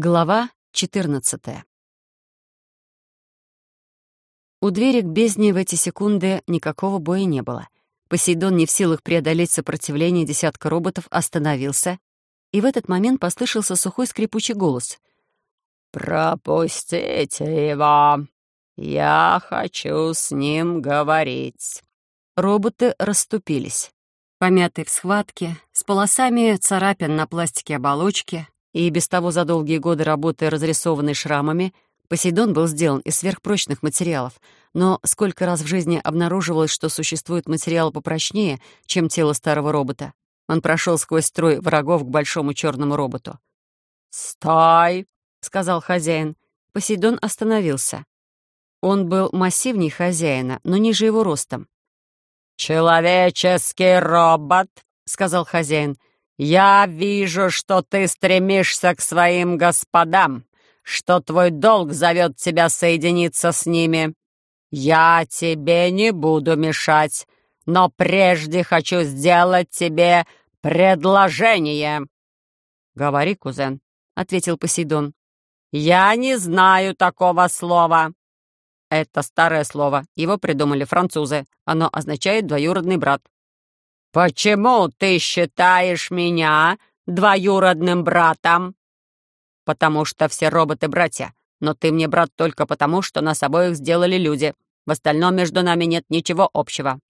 Глава 14 У двери к бездне в эти секунды никакого боя не было. Посейдон, не в силах преодолеть сопротивление десятка роботов, остановился, и в этот момент послышался сухой скрипучий голос. «Пропустите его! Я хочу с ним говорить!» Роботы расступились. Помятые в схватке, с полосами царапин на пластике оболочки, и без того за долгие годы работы, разрисованный шрамами, Посейдон был сделан из сверхпрочных материалов, но сколько раз в жизни обнаруживалось, что существует материал попрочнее, чем тело старого робота. Он прошел сквозь строй врагов к большому черному роботу. «Стой!» — сказал хозяин. Посейдон остановился. Он был массивней хозяина, но ниже его ростом. «Человеческий робот», — сказал хозяин, «Я вижу, что ты стремишься к своим господам, что твой долг зовет тебя соединиться с ними. Я тебе не буду мешать, но прежде хочу сделать тебе предложение». «Говори, кузен», — ответил Посейдон. «Я не знаю такого слова». «Это старое слово. Его придумали французы. Оно означает «двоюродный брат». «Почему ты считаешь меня двоюродным братом?» «Потому что все роботы — братья. Но ты мне брат только потому, что нас обоих сделали люди. В остальном между нами нет ничего общего».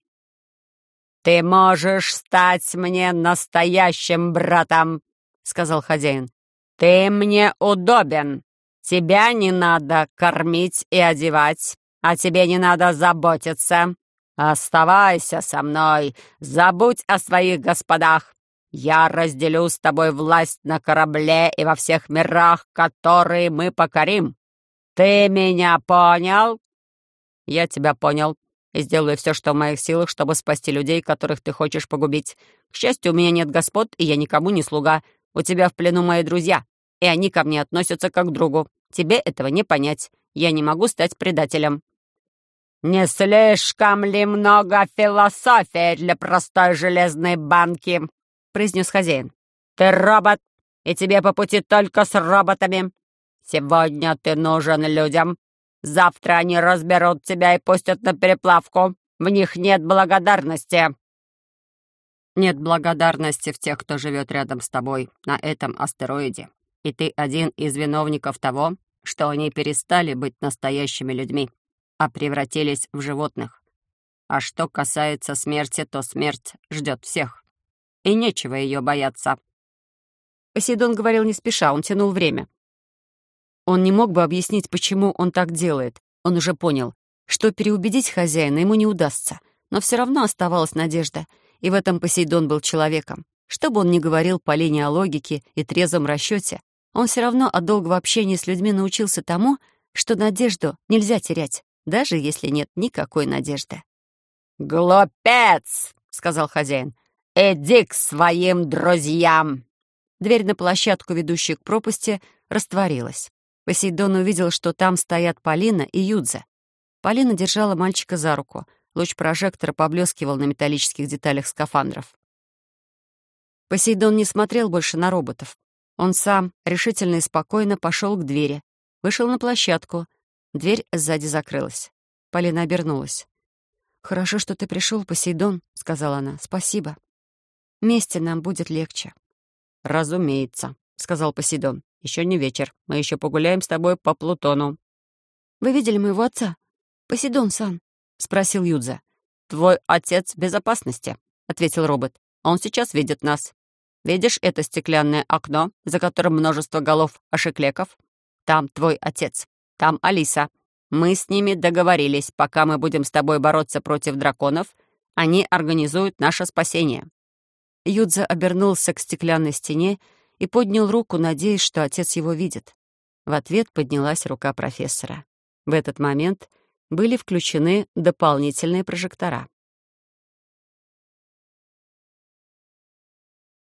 «Ты можешь стать мне настоящим братом», — сказал хозяин. «Ты мне удобен. Тебя не надо кормить и одевать, а тебе не надо заботиться. «Оставайся со мной, забудь о своих господах. Я разделю с тобой власть на корабле и во всех мирах, которые мы покорим. Ты меня понял?» «Я тебя понял и сделаю все, что в моих силах, чтобы спасти людей, которых ты хочешь погубить. К счастью, у меня нет господ, и я никому не слуга. У тебя в плену мои друзья, и они ко мне относятся как к другу. Тебе этого не понять. Я не могу стать предателем». «Не слишком ли много философии для простой железной банки?» — произнес хозяин. «Ты робот, и тебе по пути только с роботами. Сегодня ты нужен людям. Завтра они разберут тебя и пустят на переплавку. В них нет благодарности». «Нет благодарности в тех, кто живет рядом с тобой на этом астероиде. И ты один из виновников того, что они перестали быть настоящими людьми а превратились в животных. А что касается смерти, то смерть ждет всех. И нечего ее бояться. Посейдон говорил не спеша, он тянул время. Он не мог бы объяснить, почему он так делает. Он уже понял, что переубедить хозяина ему не удастся. Но все равно оставалась надежда, и в этом Посейдон был человеком. Что бы он ни говорил по линии о логике и трезвом расчете, он все равно от долгого общения с людьми научился тому, что надежду нельзя терять даже если нет никакой надежды. «Глупец!» — сказал хозяин. «Иди к своим друзьям!» Дверь на площадку, ведущую к пропасти, растворилась. Посейдон увидел, что там стоят Полина и Юдза. Полина держала мальчика за руку. Луч прожектора поблескивал на металлических деталях скафандров. Посейдон не смотрел больше на роботов. Он сам, решительно и спокойно, пошел к двери, вышел на площадку — Дверь сзади закрылась. Полина обернулась. «Хорошо, что ты пришел, Посейдон», — сказала она. «Спасибо. Вместе нам будет легче». «Разумеется», — сказал Посейдон. «Еще не вечер. Мы еще погуляем с тобой по Плутону». «Вы видели моего отца? Посейдон-сан?» — спросил Юдза. «Твой отец в безопасности», — ответил робот. «Он сейчас видит нас. Видишь это стеклянное окно, за которым множество голов ошеклеков? Там твой отец. Там Алиса. Мы с ними договорились, пока мы будем с тобой бороться против драконов, они организуют наше спасение». Юдза обернулся к стеклянной стене и поднял руку, надеясь, что отец его видит. В ответ поднялась рука профессора. В этот момент были включены дополнительные прожектора.